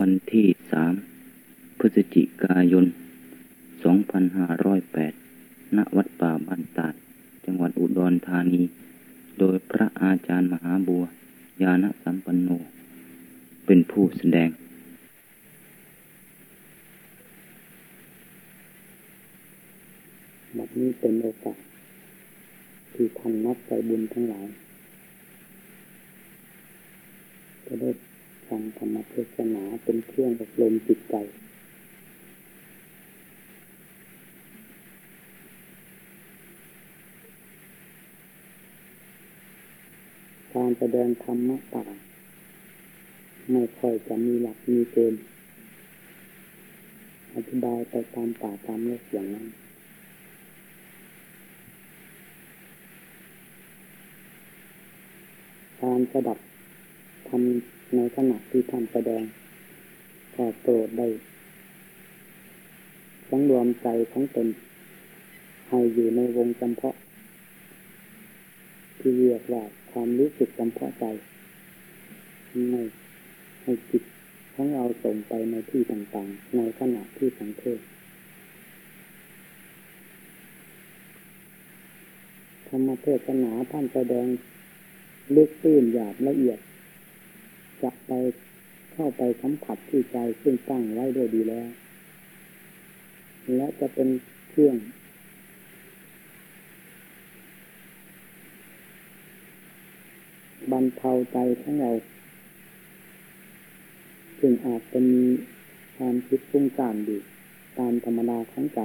วันที่สามพฤศจิกายน 2508 ณ วัดป่าบ้านตาด จังหวัดอุดรธานี โดยพระอาจารย์มหาบัว ยาณสัมปันโน เป็นผู้แสดงบัดนี้เป็นโอกาสที่ท่านนักใจบุญทั้งหลายจะได้ ฟังธรรมเทศนาเป็นเครื่องอบรมจิตใจ การแสดงธรรมะต่างไม่ค่อยจะมีหลักมีเกณฑ์อธิบายไปตามป่าตามโลกอย่างนั้นการสดับทำ ในขณะที่ท่านแสดงก็โปรดได้สังรวมใจของตนให้อยู่ในวงจำเพาะ ที่เรียกว่าความรู้สึกจำเพาะใจไม่ให้จิตของเราส่งไปในที่ต่างๆ ในขณะที่สังเทศธรรมเทศนาท่านแสดงลึกตื้นหยาบละเอียด จะไปเข้าไปสัมผัสที่ใจซึ่งตั้งไว้ด้วยดีแล้ว และจะเป็นเครื่องบรรเทาใจของเราซึ่งอาจจะมีความคิดฟุ้งซ่านอยู่ตามธรรมดาของใจ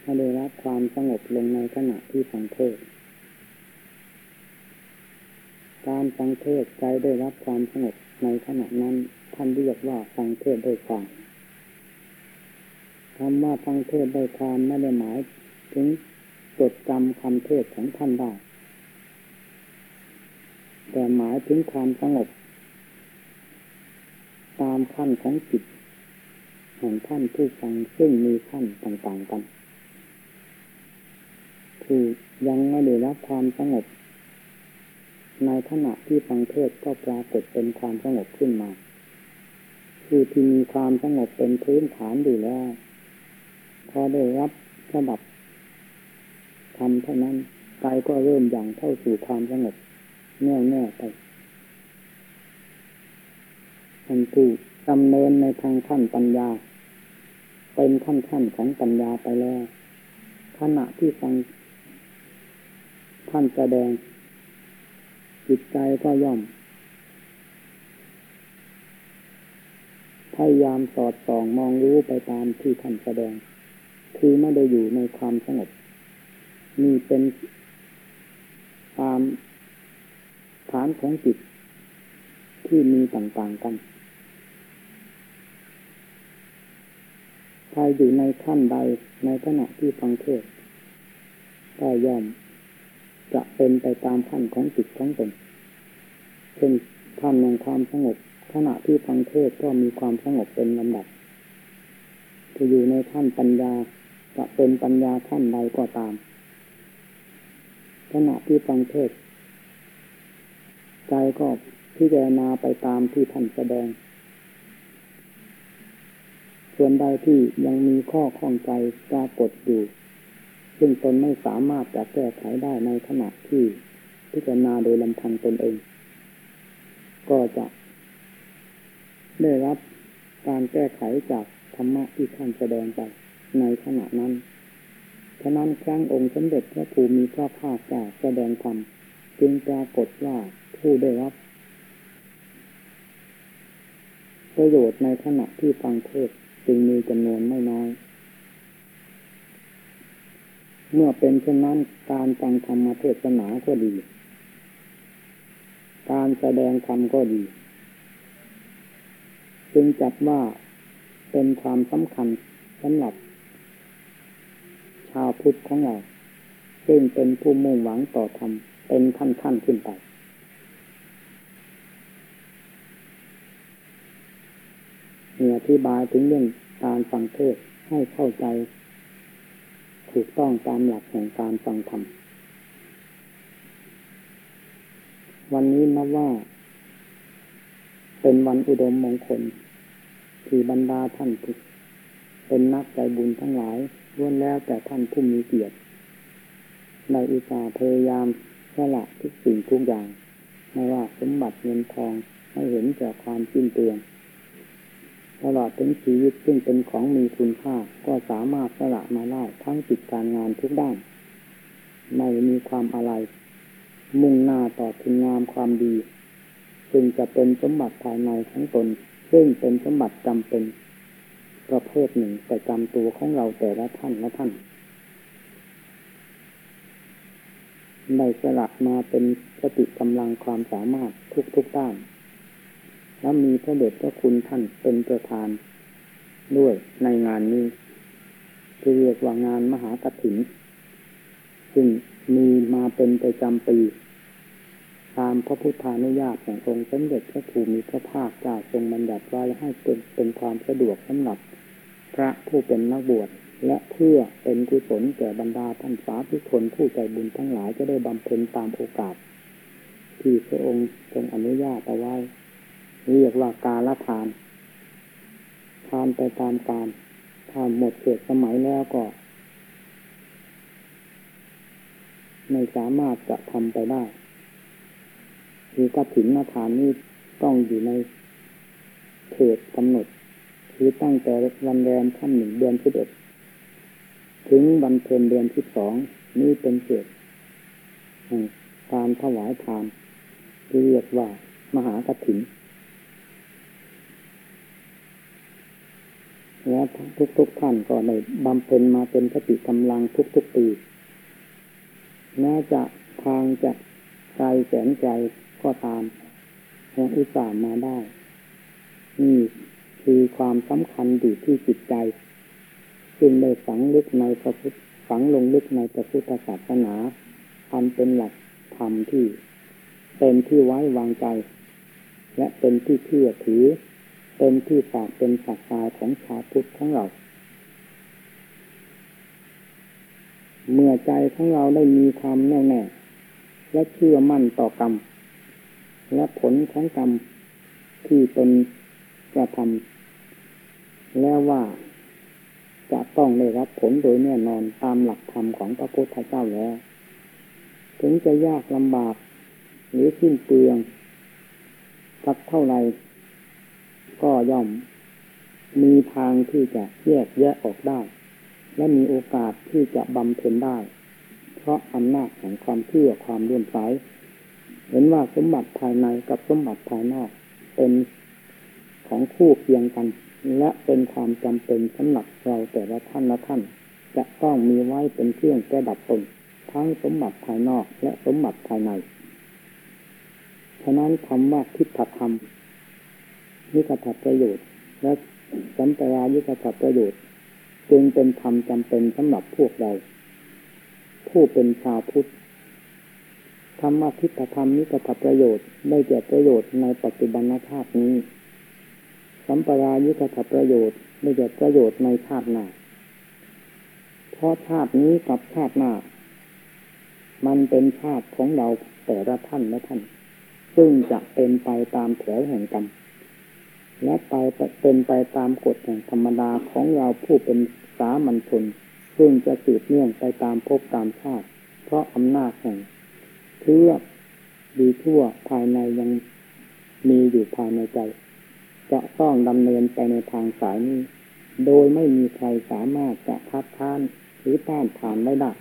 ให้ได้รับความสงบลงในขณะที่ฟังเทศ การฟังเทศใจได้รับความสงบในขณะนั้นท่านเรียกว่าฟังเทศด้ความคำว่าฟังเทศด้ความไม่ได้หมาย ถึงจดจำคำเทศของท่านได้ แต่หมายถึงความสงบ ตามขั้นของจิตของท่านผู้ฟังซึ่งมีขั้นต่างๆกัน คือยังไม่ได้รับความสงบ ในขณะที่ฟังเทศก็ปรากฏเป็นความสงบขึ้นมา คือที่มีความสงบเป็นพื้นฐานอยู่แล้ว พอได้รับระดับทำเท่านั้นกายก็เริ่มอย่างเข้าสู่ความสงบแน่วแน่ไปท่านผู้ดำเนินในทางขั้นปัญญา เป็นขั้นขั้นของปัญญาไปแล้ว ขณะที่ฟังท่านแสดง จิตใจก็ย่อม พยายามสอดส่องมองรู้ไปตามที่ท่านแสดง คือไม่ได้อยู่ในความสงบนี่เป็นตามฐานของจิต ที่มีต่างๆกันถ้าอยู่ในขั้นใดในขณะที่ฟังเทศก็ย่อม จะเป็นไปตามขั้นของจิตของตนเช่นท่านในความสงบขณะที่ฟังเทศก็มีความสงบเป็นลำดับจะอยู่ในขั้นปัญญาจะเป็นปัญญาขั้นใดก็ตาม ขณะที่ฟังเทศใจก็พิจารณาไปตามที่ท่านแสดง ส่วนใดที่ยังมีข้อข้องใจปรากฏอยู่ ซึ่งตนไม่สามารถจะแก้ไขได้ในขณะที่พิจารณาโดยลำพังตนเอง ก็จะได้รับการแก้ไขจากธรรมะที่ท่านแสดงไปในขณะนั้น ฉะนั้นครั้งองค์สมเด็จพระภูมิพระภาคเจ้าแสดงธรรมจึงปรากฏว่าผู้ได้รับ ประโยชน์ในขณะที่ฟังเทศจึงมีจำนวนไม่น้อย เมื่อเป็นเช่นนั้นการฟังธรรมเทศนาก็ดี การแสดงธรรมก็ดี จึงจัดว่าเป็นความสำคัญสำหรับ ชาวพุทธของเรา ซึ่งเป็นผู้มุ่งหวังต่อธรรมเป็นขั้นขั้นขึ้นไปมีอธิบายถึงเรื่องการฟังเทศให้เข้าใจ ถูกต้องตามหลักแห่งการฟังธรรม วันนี้นับว่า เป็นวันอุดมมงคล ที่บรรดาท่านทุกเป็นนักใจบุญทั้งหลายล้วนแล้วแต่ท่านผู้มีเกียรติในอุตสาห์พยายามสละทุกสิ่งทุกอย่าง ไม่ว่าสมบัติเงินทองให้เห็นจากความสิ้นเปลือง ตลอดถึงชีวิตซึ่งเป็นของมีคุณค่า ก็สามารถสละมาได้ทั้งจิตการงานทุกด้าน ไม่มีความอะไร มุ่งหน้าต่อคุณงามความดีซึ่งจะเป็นสมบัติภายในของตน ซึ่งเป็นสมบัติจำเป็น ประเภทหนึ่งแต่จำตัวของเราแต่ละท่านละท่านได้สลักมาเป็นสติกำลังความสามารถทุกๆด้าน และมีพระเดชพระคุณท่านเป็นประธานด้วยในงานนี้ที่เรียกว่างานมหากถิน ซึ่งมีมาเป็นประจำปี ตามพระพุทธานุญาตขององค์สมเด็จพระภูมิพระภาคเจ้าทรงบัญญัติไว้ให้เป็นเป็นความสะดวกสำหรับ พระผู้เป็นนักบวชและเพื่อเป็นกุศลแก่บรรดาท่านสาธุชนผู้ใจบุญทั้งหลายจะได้บำเพ็ญตามโอกาส ที่พระองค์ทรงอนุญาตเอาไว้ เรียกว่ากาลทาน ทานไปตามการถ้าหมดเขตสมัยแล้วก็ ไม่สามารถจะทำไปได้คือกระถินนาทานนี้ต้องอยู่ในเขตกำหนด คือตั้งแต่วันแรมค่ำหนึ่งเดือนสิบเอ็ดถึงวันเพ็ญเดือนที่สองนี่เป็นเกตการถวายทานที่เรียกว่ามหากรถิ่น และทุกๆทท่านก็ได้บำเพ็ญมาเป็นสติกำลังทุกๆปีแม้จะทางจะไกลแสนไกลก็ตามยังอุตส่าห์มาได้ นี่คือความสำคัญอยู่ที่จิตใจจึงได้ฝังลึกในพระพุทธฝังลงลึกในพระพุทธศาสนาอันเป็นหลักธรรมที่เป็นที่ไว้วางใจ และเป็นที่เชื่อถือ เป็นที่ฝากเป็นศรัทธาของชาวพุทธของเรา เมื่อใจของเราได้มีความแน่วแน่ และเชื่อมั่นต่อกรรม และผลของกรรมที่เป็นกระทำแล้วว่าจะต้องได้รับผลโดยแน่นอนตามหลักธรรมของพระพุทธเจ้าแล้ว ถึงจะยากลำบากหรือสิ้นเปลืองสักเท่าไร ก็ย่อมมีทางที่จะแยกแยะออกได้ และมีโอกาสที่จะบำเพ็ญได้ เพราะอำนาจของความเชื่อความเลื่อมใสเห็นว่าสมบัติภายในกับสมบัติภายนอกเป็นของคู่เคียงกัน และเป็นความจำเป็นสำหรับเราแต่ละท่านละท่าน จะต้องมีไว้เป็นเครื่องแก้ดับตนทั้งสมบัติภายนอกและสมบัติภายใน ฉะนั้นคำว่าทิฏฐธรรม นิกถประโยชน์ และสัมปรายุกถประโยชน์ จึงเป็นธรรมจำเป็นสำหรับพวกเรา ผู้เป็นชาวพุทธธรรมทิฏฐธรรมนิกถประโยชน์ได้แก่ประโยชน์ในปัจจุบันชาตินี้ สัมปรายุกถประโยชน์ไม่ใช่ประโยชน์ในชาติหน้าเพราะชาตินี้กับชาติหน้า มันเป็นชาติของเราแต่ละท่านและท่าน ซึ่งจะเป็นไปตามแถวแห่งกรรม และไปเป็นไปตามกฎแห่งธรรมดาของเราผู้เป็นสามัญชน ซึ่งจะสืบเนื่องไปตามภพตามชาติ เพราะอำนาจแห่งเพื่อดีทั่วภายในยังมีอยู่ภายในใจ จะต้องดำเนินไปในทางสายนี้ โดยไม่มีใครสามารถจะคัดค้านหรือต้านทานไม่ได้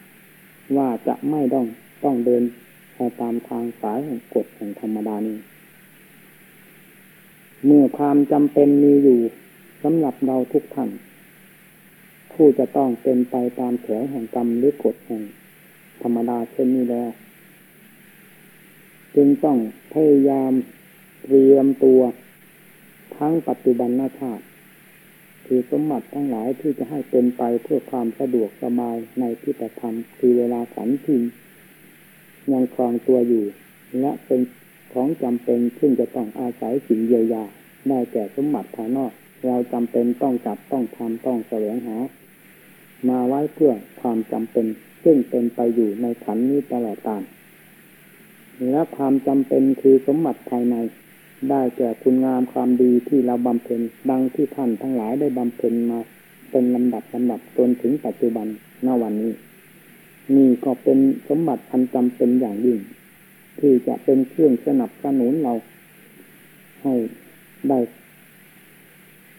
ว่าจะไม่ต้องต้องเดินไปตามทางสายแห่งกฎแห่งธรรมดานี้ เมื่อความจำเป็นมีอยู่สำหรับเราทุกท่าน ผู้จะต้องเป็นไปตามแถวแห่งกรรมหรือกฎแห่งธรรมดาเช่นนี้แล้ว จึงต้องพยายามเตรียมตัว ทั้งปัจจุบันนาชาติคือสมบัติทั้งหลายที่จะให้เป็นไปเพื่อความสะดวกสบายในพิธธรรมคือเวลาสันทินยังครองตัวอยู่ และเป็น ของจำเป็นซึ่งจะต้องอาศัยสิ่งเยียวยาได้แก่สมบัติภายนอก เราจำเป็นต้องจับต้องทำต้องแสวงหา มาไว้เพื่อความจำเป็น ซึ่งเป็นไปอยู่ในขันนี้ตลอดกาลและความจำเป็นคือสมบัติภายใน ได้แก่คุณงามความดีที่เราบำเพ็ญดังที่ท่านทั้งหลายได้บำเพ็ญมาเป็นลำดับลำดับจนถึงปัจจุบันณวันนี้ นี่ก็เป็นสมบัติอันจำเป็นอย่างยิ่ง ที่จะเป็นเครื่องสนับสนุนเรา ให้ได้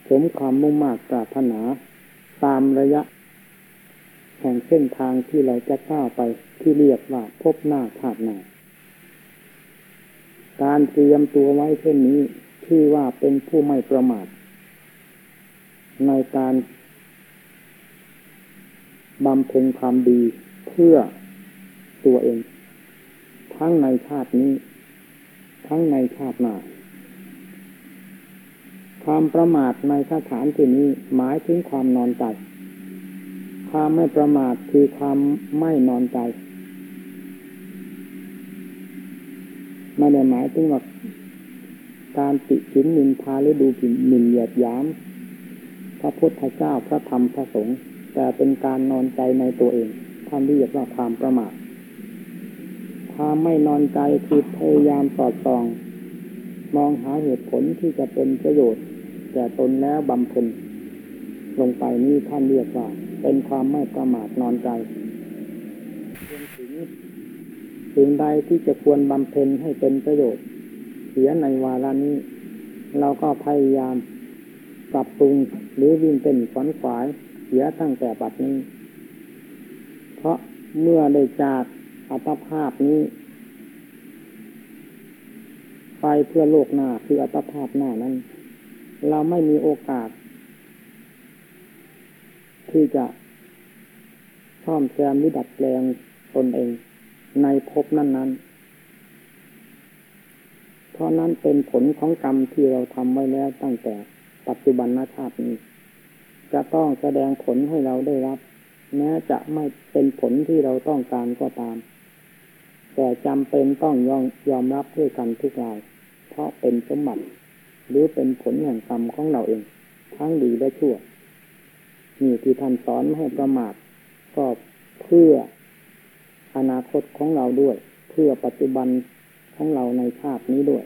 สมความมุ่งมากปรารถนา ตามระยะ แห่งเส้นทางที่เราจะก้าวไปที่เรียกว่าพบหน้าชาติหน้าการเตรียมตัวไว้เช่นนี้ที่ว่าเป็นผู้ไม่ประมาท ในการบำเพ็ญความดีเพื่อตัวเอง ทั้งในชาตินี้ ทั้งในชาติหน้าความประมาทในสถานที่นี้หมายถึงความนอนใจ ความไม่ประมาทคือความไม่นอนใจ ไม่ได้หมายถึงว่าการติฉินนินทาหรือดูหมิ่นเหยียดยามพระพุทธเจ้าพระธรรมพระสงฆ์แต่เป็นการนอนใจในตัวเองท่านเรียกว่าความประมาท ความไม่นอนใจคือพยายามสอดส่อง มองหาเหตุผลที่จะเป็นประโยชน์แก่ตนแล้วบำเพ็ญลงไปนี่ท่านเรียกว่า เป็นความไม่ประมาทนอนใจรวมถึงสิ่งใดที่จะควรบำเพ็ญให้เป็นประโยชน์ เสียในวาระนี้ เราก็พยายามปรับปรุงหรือวิ่งเป็นฝันขวายเสียตั้งแต่ปัจนี้ เพราะเมื่อได้จาก อัตภาพนี้ ไปเพื่อโลกหน้าคืออัตภาพหน้านั้น เราไม่มีโอกาส ที่จะซ่อมแซมหรือดัดแปลงตนเอง ในภพนั้นนั้นเพราะนั้นเป็นผลของกรรมที่เราทำไว้แล้วตั้งแต่ปัจจุบันชาตินี้ จะต้องแสดงผลให้เราได้รับ แม้จะไม่เป็นผลที่เราต้องการก็ตาม แต่จำเป็นต้องยอมยอมรับด้วยกันทุกราย เพราะเป็นสมบัติ หรือเป็นผลแห่งกรรมของเราเอง ทั้งดีและชั่วนี่ที่ท่านสอนให้ประมาทก็เพื่ออนาคตของเราด้วย เพื่อปัจจุบันของเราในชาตินี้ด้วย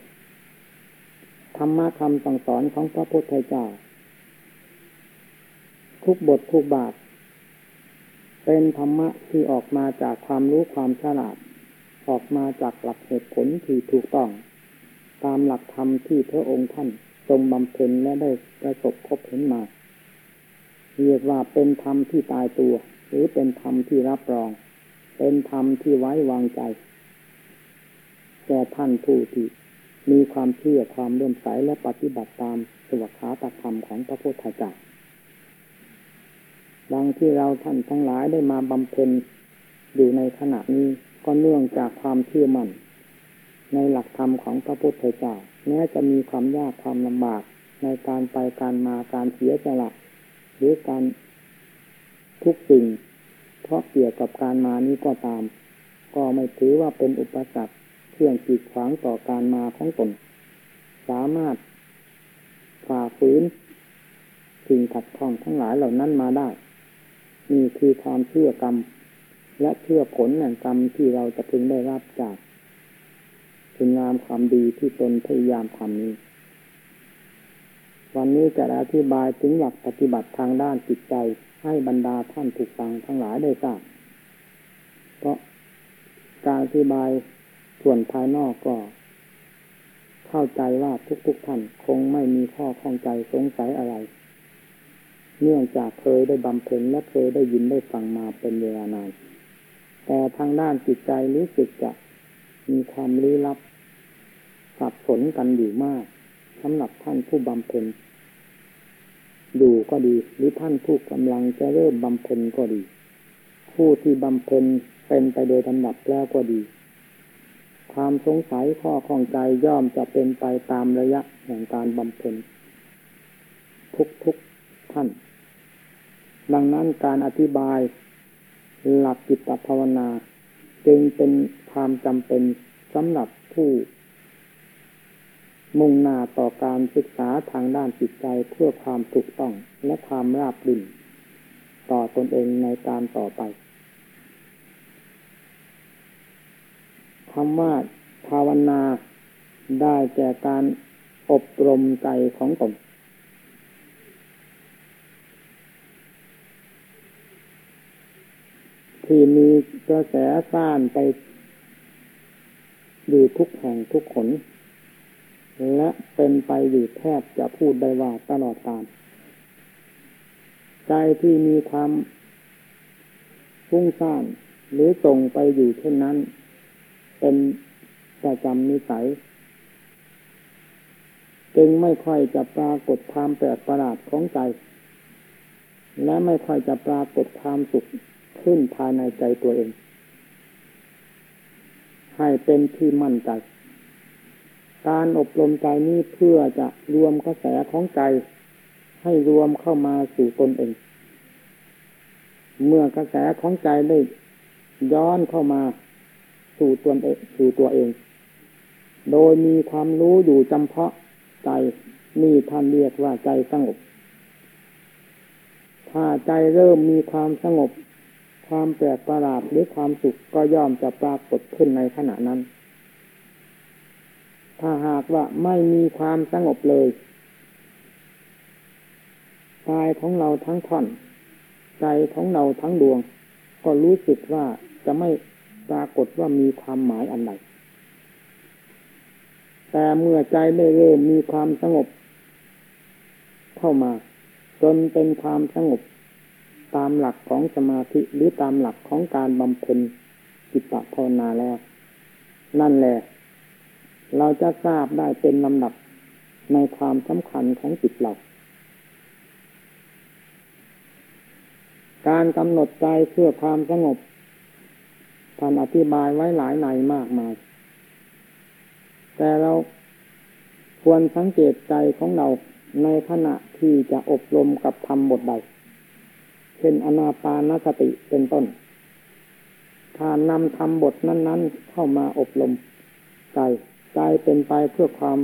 ธรรมะคำสั่งสอนของพระพุทธเจ้าทุกบททุกบาท เป็นธรรมะที่ออกมาจากความรู้ความฉลาด ออกมาจากหลักเหตุผลที่ถูกต้อง ตามหลักธรรมที่พระองค์ท่านทรงบำเพ็ญและได้ประสบพบเห็นมา เรียกว่าเป็นธรรมที่ตายตัว หรือเป็นธรรมที่รับรอง เป็นธรรมที่ไว้วางใจแก่ท่านผู้ที่มีความเชื่อความเลื่อมใสและปฏิบัติตามสวขาตธรรมของพระพุทธเจ้าดังที่เราท่านทั้งหลายได้มาบำเพ็ญอยู่ในขณะนี้ ก็เนื่องจากความเชื่อมั่น ในหลักธรรมของพระพุทธเจ้าแม้จะมีความยากความลำบากในการไปการมาการเสียสละหรือการทุกสิ่ง เพราะเกี่ยวกับการมานี้ก็ตาม ก็ไม่ถือว่าเป็นอุปสรรคเครื่องกีดขวางต่อการมาของตนสามารถฝ่าฝืนสิ่งขัดข้องทั้งหลายเหล่านั้นมาได้นี่คือความเชื่อกรรม และเชื่อผลแห่งกรรมที่เราจะพึงได้รับจากคุณงามความดีที่ตนพยายามทำนี้ วันนี้จะอธิบายถึงหลักปฏิบัติทางด้านจิตใจให้บรรดาท่านถูกฟังทั้งหลายได้ทราบ เพราะการอธิบายส่วนภายนอกก็ เข้าใจว่าทุกๆทท่านคงไม่มีข้อข้องใจสงสัยอะไร เนื่องจากเคยได้บำเพ็ญและเคยได้ยินได้ฟังมาเป็นเวลานาน แต่ทางด้านจิตใจรู้สึกจะมีความลี้ลับ สับสนกันอยู่มากสำหรับท่านผู้บำเพ็ญอยู่ก็ดี หรือท่านผู้กำลังจะเริ่มบำเพ็ญก็ดี ผู้ที่บำเพ็ญเป็นไปโดยลำดับแล้วก็ดี ความสงสัยข้อข้องใจย่อมจะเป็นไปตามระยะแห่งการบำเพ็ญทุกๆทท่าน ดังนั้นการอธิบาย หลักจิตภาวนา จึงเป็นความจำเป็นสำหรับผู้มุ่งหน้าต่อการศึกษาทางด้านจิตใจเพื่อความถูกต้องและความราบรื่นต่อตนเองในการต่อไปคำว่าภาวนาได้แก่การอบรมใจของตน ที่มีกระแสซ่านไปอยู่ทุกแห่งทุกขน และเป็นไปอยู่แทบจะพูดได้ว่าตลอดกาลใจที่มีความฟุ้งซ่านหรือส่งไปอยู่เช่นนั้น เป็นประจำนิสัย จึงไม่ค่อยจะปรากฏความแปลกประหลาดของใจ และไม่ค่อยจะปรากฏความสุข ขึ้นภายในใจตัวเอง ให้เป็นที่มั่นใจ การอบรมใจนี้เพื่อจะรวมกระแสของใจ ให้รวมเข้ามาสู่ตนเอง เมื่อกระแสของใจได้ย้อนเข้ามาสู่ตัวเองสู่ตัวเอง โดยมีความรู้อยู่จำเพาะใจนี่ท่านเรียกว่าใจสงบ ถ้าใจเริ่มมีความสงบ ความแปลกประหลาดหรือความสุขก็ย่อมจะปรากฏขึ้นในขณะนั้น ถ้าหากว่าไม่มีความสงบเลยกายของเราทั้งท่อน ใจของเราทั้งดวง ก็รู้สึกว่าจะไม่ปรากฏว่ามีความหมายอันใดแต่เมื่อใจได้เริ่มมีความสงบ เข้ามา จนเป็นความสงบ ตามหลักของสมาธิหรือตามหลักของการบำเพ็ญจิตตภาวนาแล้ว นั่นแหละ เราจะทราบได้เป็นลำดับในความสำคัญของจิตเรา การกำหนดใจเพื่อความสงบท่านอธิบายไว้หลายในมากมาย แต่เราควรสังเกตใจของเราในขณะที่จะอบรมกับธรรมบทใด เช่นอนาปานสติเป็นต้น ถ้านำทำบทนั้น ๆ เข้ามาอบรมใจใจเป็นไปเพื่อความ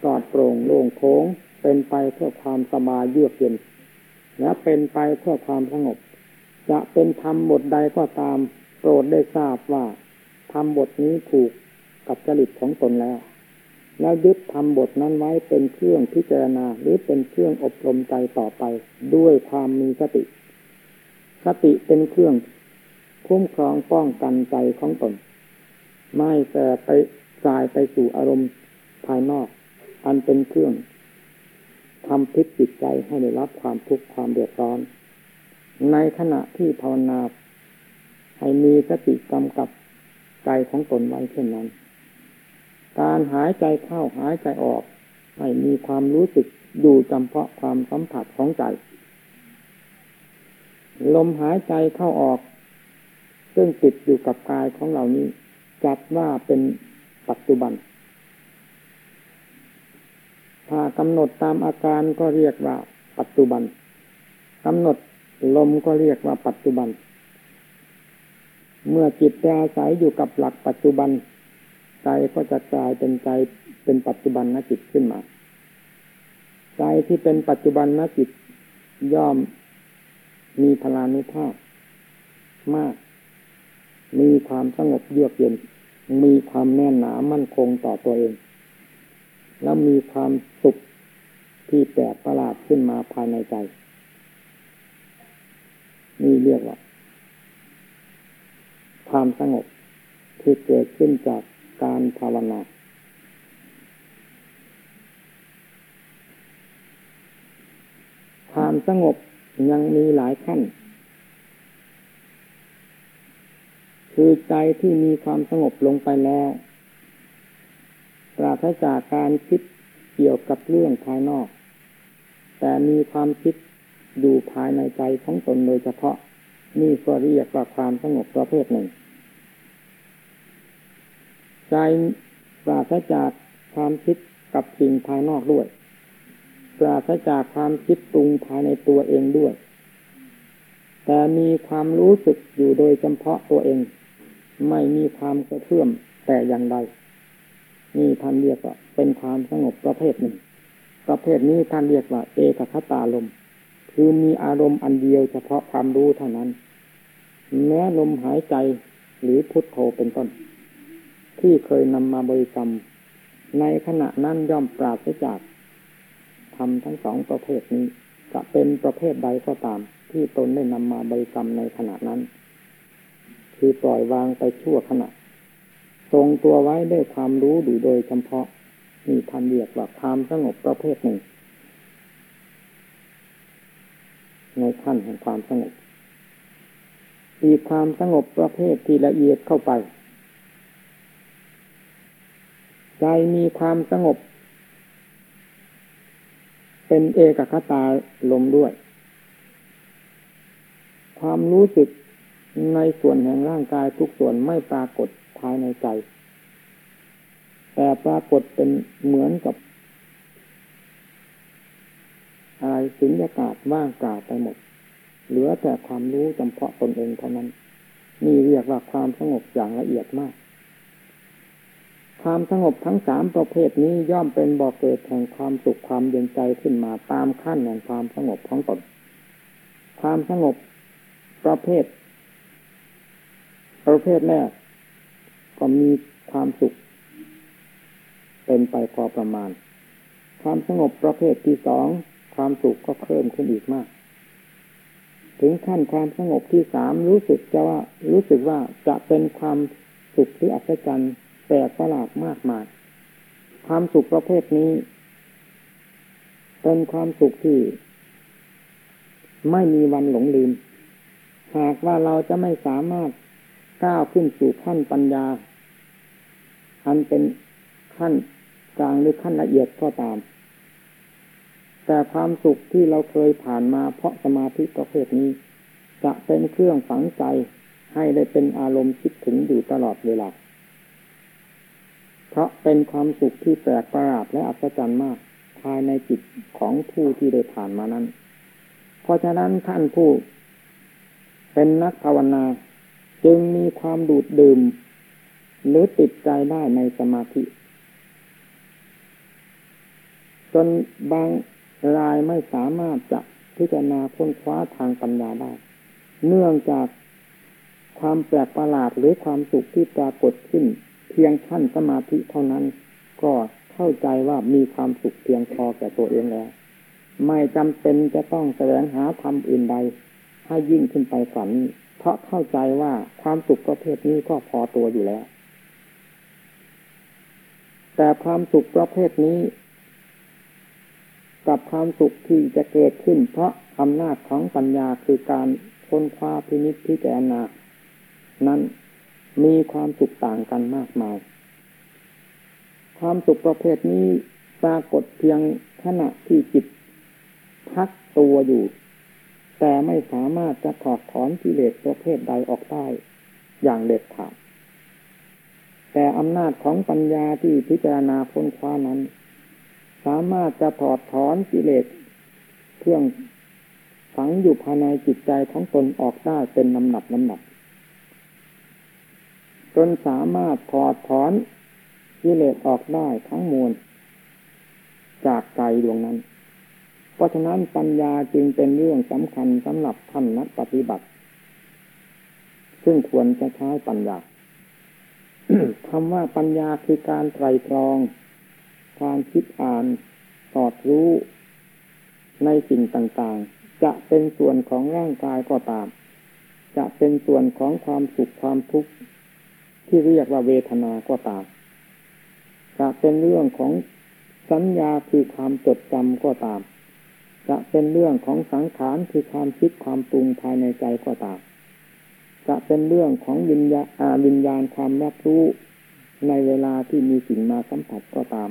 ปลอดโปร่งโล่งโค้ง เป็นไปเพื่อความสบายเยือกเย็น และเป็นไปเพื่อความสงบ จะเป็นธรรมบทใดก็ตาม โปรดได้ทราบว่าธรรมบทนี้ถูกกับจริตของตนแล้ว แล้วยึดทำบทนั้นไว้เป็นเครื่องพิจารณาหรือเป็นเครื่องอบรมใจต่อไปด้วยความมีสติ สติเป็นเครื่องคุ้มครองป้องกันใจของตน ไม่แต่ไปสายไปสู่อารมณ์ภายนอก อันเป็นเครื่องทำพิษจิตใจให้ได้รับความทุกข์ความเดือดร้อน ในขณะที่ภาวนาให้มีสติกำกับใจของตนไว้เช่นนั้น การหายใจเข้าหายใจออก ให้มีความรู้สึกอยู่จำเพาะความสัมผัสของใจ ลมหายใจเข้าออก ซึ่งติดอยู่กับกายของเหล่านี้ จัดว่าเป็นปัจจุบัน ถ้ากำหนดตามอาการก็เรียกว่าปัจจุบันกำหนดลมก็เรียกว่าปัจจุบัน เมื่อจิตอาศัยอยู่กับหลักปัจจุบัน ใจก็จะกลายเป็นใจเป็นปัจจุบันนจิตขึ้นมา ใจที่เป็นปัจจุบันนจิตย่อม มีพลานุภาพมาก มีความสงบเยือกเย็น มีความแน่นหนามั่นคงต่อตัวเอง แล้วมีความสุขที่แปลกประหลาดขึ้นมาภายในใจ นี่เรียกว่า ความสงบที่เกิดขึ้นจากการภาวนาความสงบ ยังมีหลายขั้น คือใจที่มีความสงบลงไปแล้ว ปราศจากการคิดเกี่ยวกับเรื่องภายนอก แต่มีความคิดอยู่ภายในใจของตนโดยเฉพาะ นี่ก็เรียกว่าความสงบประเภทหนึ่ง ใจปราศจากความคิดกับสิ่งภายนอกด้วย ราศจากความคิดปรุงภายในตัวเองด้วย แต่มีความรู้สึกอยู่โดยเฉพาะตัวเอง ไม่มีความกระเพื่อมแต่อย่างใดนี่ท่านเรียกว่าเป็นความสงบประเภทหนึ่ง ประเภทนี้ท่านเรียกว่า เอกคตาลม คือมีอารมณ์อันเดียวเฉพาะความรู้เท่านั้น แม้ลมหายใจหรือพุทโธเป็นต้น ที่เคยนำมาบริกรรม ในขณะนั้นย่อมปราศจาก ทำทั้งสองประเภทนี้ จะเป็นประเภทใดก็ตาม ที่ตนได้นำมาบริกรรมในขณะนั้น คือปล่อยวางไปชั่วขณะ ทรงตัวไว้ด้วยความรู้ดูโดยเฉพาะมีทันเรียกว่าความสงบประเภทหนึ่ง ในขั้นแห่งความสงบอีกความสงบประเภทที่ละเอียดเข้าไป ใจมีความสงบ เป็นเอกคตาลมด้วย ความรู้สึกในส่วนแห่งร่างกายทุกส่วนไม่ปรากฏภายในใจ แต่ปรากฏเป็นเหมือนกับ อะไรสุญญากาศว่างกล่าวไปหมด เหลือแต่ความรู้จำเพาะตนเองเท่านั้น นี่เรียกว่าความสงบอย่างละเอียดมาก ความสงบทั้งสามประเภทนี้ย่อมเป็นบ่อกเกิดแห่งความสุขความเย็นใจขึ้นมาตามขั้นแห่งความสงบของตน ความสงบประเภท ประเภทแรกก็มีความสุข เป็นไปพอประมาณ ความสงบประเภทที่สองความสุขก็เพิ่มขึ้นอีกมาก ถึงขั้นความสงบที่สามรู้สึกจะว่ารู้สึกว่าจะเป็นความสุขที่อัศจรรย์ แปลกประหลาดมากมาย ความสุขประเภทนี้ เป็นความสุขที่ ไม่มีวันหลงลืม หากว่าเราจะไม่สามารถก้าวขึ้นสู่ขั้นปัญญาอันเป็นขั้นกลางหรือขั้นละเอียดก็ตาม แต่ความสุขที่เราเคยผ่านมาเพราะสมาธิประเภทนี้ จะเป็นเครื่องฝังใจให้ได้เป็นอารมณ์คิดถึงอยู่ตลอดเวลา เพราะเป็นความสุขที่แปลกประหลาดและอัศจรรย์มาก ภายในจิตของผู้ที่ได้ผ่านมานั้น เพราะฉะนั้นท่านผู้ เป็นนักภาวนา จึงมีความดูดดื่ม หรือติดใจได้ในสมาธิ จนบางรายไม่สามารถจะพิจารณาค้นคว้าทางปัญญาได้ เนื่องจากความแปลกประหลาดหรือความสุขที่ปรากฏขึ้น เพียงขั้นสมาธิเท่านั้น ก็เข้าใจว่ามีความสุขเพียงพอแก่ตัวเองแล้ว ไม่จำเป็นจะต้องแสวงหาธรรมอื่นใด ให้ยิ่งขึ้นไปฝัน เพราะเข้าใจว่าความสุขประเภทนี้ก็พอตัวอยู่แล้ว แต่ความสุขประเภทนี้ กับความสุขที่จะเกิดขึ้น เพราะอำนาจของปัญญาคือการค้นคว้าพินิจพิจารณานั้น มีความสุขต่างกันมากมาย ความสุขประเภทนี้ปรากฏเพียงขณะที่จิตพักตัวอยู่ แต่ไม่สามารถจะถอดถอนกิเลสประเภทใดออกได้อย่างเด็ดขาด แต่อำนาจของปัญญาที่พิจารณาพ้นคว้านั้น สามารถจะถอดถอนกิเลสเครื่องฝังอยู่ภายในจิตใจของตนออกได้เป็นลำหนับลำหนับ จนสามารถถอดถอนกิเลสออกได้ทั้งมวลจากใจดวงนั้น เพราะฉะนั้นปัญญาจึงเป็นเรื่องสำคัญสำหรับท่านนักปฏิบัติ ซึ่งควรจะใช้ปัญญาคำว่าปัญญาคือการไตรตรองความคิดอ่านสอดรู้ ในสิ่งต่างๆ จะเป็นส่วนของร่างกายก็ตาม จะเป็นส่วนของความสุขความทุกข์ ที่เรียกว่าเวทนาก็ตามจะเป็นเรื่องของสัญญาคือความจดจำก็ตาม จะเป็นเรื่องของสังขารคือความคิดความปรุงภายในใจก็ตาม จะเป็นเรื่องของวิญญาวิญญาณความรับรู้ในเวลาที่มีสิ่งมาสัมผัสก็ตาม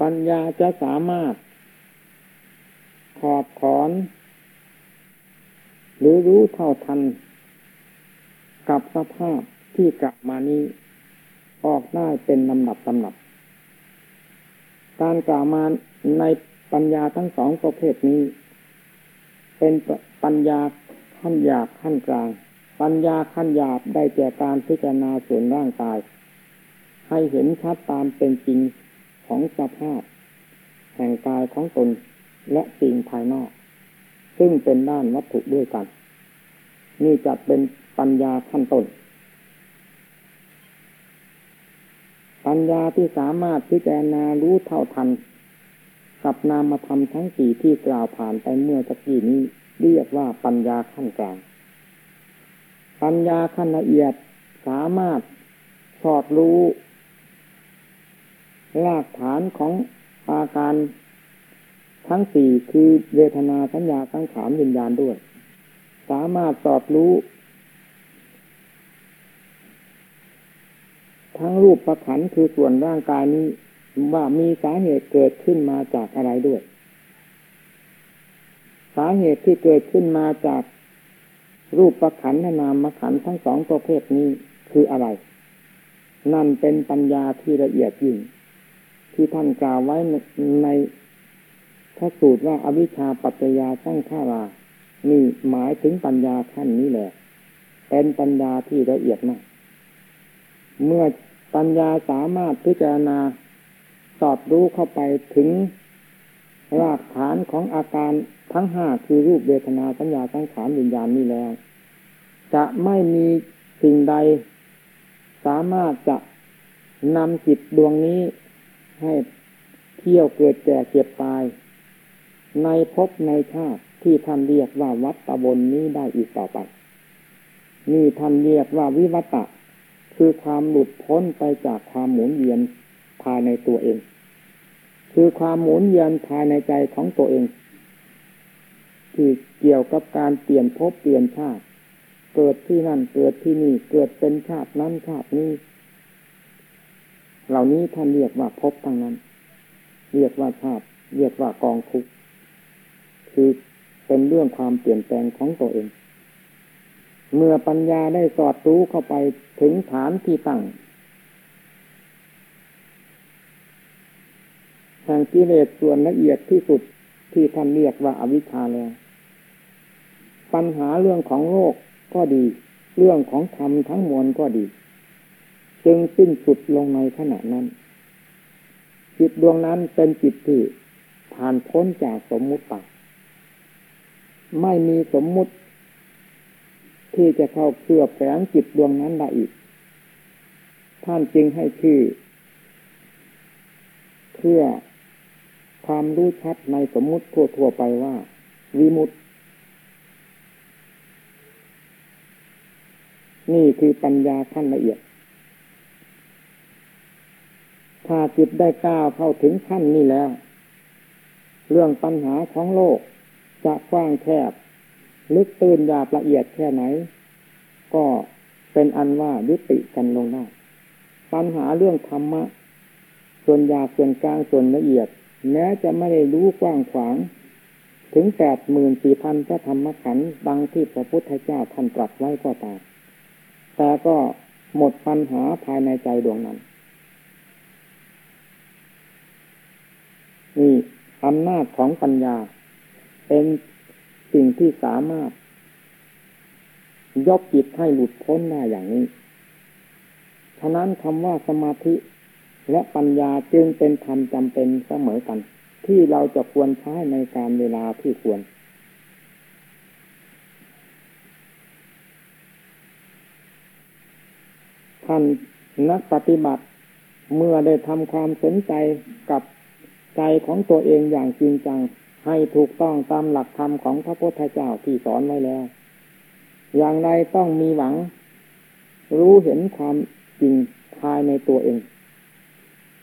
ปัญญาจะสามารถ ถอดถอน หรือรู้เท่าทัน กับสภาพที่กลับมานี้ ออกได้เป็นลำดับลำดับ การกล่าวมาในปัญญาทั้งสองประเภทนี้ เป็นปัญญาขั้นหยาบขั้นกลาง ปัญญาขั้นหยาบได้แก่การพิจารณาส่วนร่างกาย ให้เห็นชัดตามเป็นจริงของสภาพ แห่งกายของตน และสิ่งภายนอก ซึ่งเป็นด้านวัตถุด้วยกัน นี่จะเป็นปัญญาขั้นต้น ปัญญาที่สามารถพิจารณารู้เท่าทัน กับนามธรรมทั้งสี่ที่กล่าวผ่านไปเมื่อตะกี้นี้เรียกว่าปัญญาขั้นกลาง ปัญญาขั้นละเอียดสามารถสอดรู้รากฐานของอาการ ทั้งสี่คือเวทนาสัญญาสังขารวิญญาณด้วย สามารถสอบรู้ ทั้งรูปประขันคือส่วนร่างกายนี้ว่ามีสาเหตุเกิดขึ้นมาจากอะไรด้วย สาเหตุที่เกิดขึ้นมาจากรูปประขันนามขันทั้งสองประเภทนี้คืออะไร นั่นเป็นปัญญาที่ละเอียดยิ่งที่ท่านกล่าวไว้ใน พระสูตรว่าอวิชชาปัจจยาสร้างข้ารานี่หมายถึงปัญญาขั้นนี้แหละ เป็นปัญญาที่ละเอียดมาก เมื่อปัญญาสามารถพิจารณาสอบรู้เข้าไปถึงรากฐานของอาการทั้งห้าคือรูปเวทนาสัญญาสังขารวิญญาณนี้แล้ว จะไม่มีสิ่งใด สามารถจะนำจิตดวงนี้ให้เที่ยวเกิดแก่เก็บตาย ในภพในชาติที่ท่านเรียกว่าวัฏตะบนนี้ได้อีกต่อไป นี่ท่านเรียกว่าวิวัตะ คือความหลุดพ้นไปจากความหมุนเวียนภายในตัวเอง คือความหมุนเวียนภายในใจของตัวเอง ที่เกี่ยวกับการเปลี่ยนภพเปลี่ยนชาติ เกิดที่นั่นเกิดที่นี่เกิดเป็นชาตินั้นชาตินี้ เหล่านี้ท่านเรียกว่าภพทั้งนั้น เรียกว่าชาติ เรียกว่ากองทุกข์ คือเป็นเรื่องความเปลี่ยนแปลงของตัวเอง เมื่อปัญญาได้สอดรู้เข้าไปถึงฐานที่ตั้งแห่งกิเลสส่วนละเอียดที่สุดที่ท่านเรียกว่าอาวิชชาแล้ว ปัญหาเรื่องของโลกก็ดี เรื่องของธรรมทั้งมวลก็ดี จึงสิ้นสุดลงในขณะนั้น จิตดวงนั้นเป็นจิตที่ผ่านพ้นจากสมมุติไป ไม่มีสมมุติ ที่จะเข้าเคลือบแฝงจิตดวงนั้นได้อีก ท่านจึงให้ชื่อ เพื่อความรู้ชัดในสมมุติทั่วๆไปว่า วิมุตนี่คือปัญญาขั้นละเอียด ถ้าจิตได้ก้าวเข้าถึงขั้นนี้แล้ว เรื่องปัญหาของโลก จะกว้างแคบ ลึกตื้นยาละเอียดแค่ไหน ก็เป็นอันว่ายุติกันลงได้ปัญหาเรื่องธรรมะ ส่วนยาส่วนกลางส่วนละเอียด แม้จะไม่ได้รู้กว้างขวาง ถึงแปดหมื่นสี่พันพระธรรมขันธ์ดังที่พระพุทธเจ้าท่านตรัสไว้ก็ตามแต่ก็หมดปัญหาภายในใจดวงนั้น นี่อำนาจของปัญญา เป็นสิ่งที่สามารถ ยกจิตให้หลุดพ้นได้อย่างนี้ ฉะนั้นคำว่าสมาธิและปัญญาจึงเป็นธรรมจำเป็นเสมอกัน ที่เราจะควรใช้ในการเวลาที่ควร ท่านนักปฏิบัติเมื่อได้ทำความสนใจกับใจของตัวเองอย่างจริงจัง ให้ถูกต้องตามหลักธรรมของพระพุทธเจ้าที่สอนไว้แล้ว อย่างไรต้องมีหวัง รู้เห็นความจริงภายในตัวเอง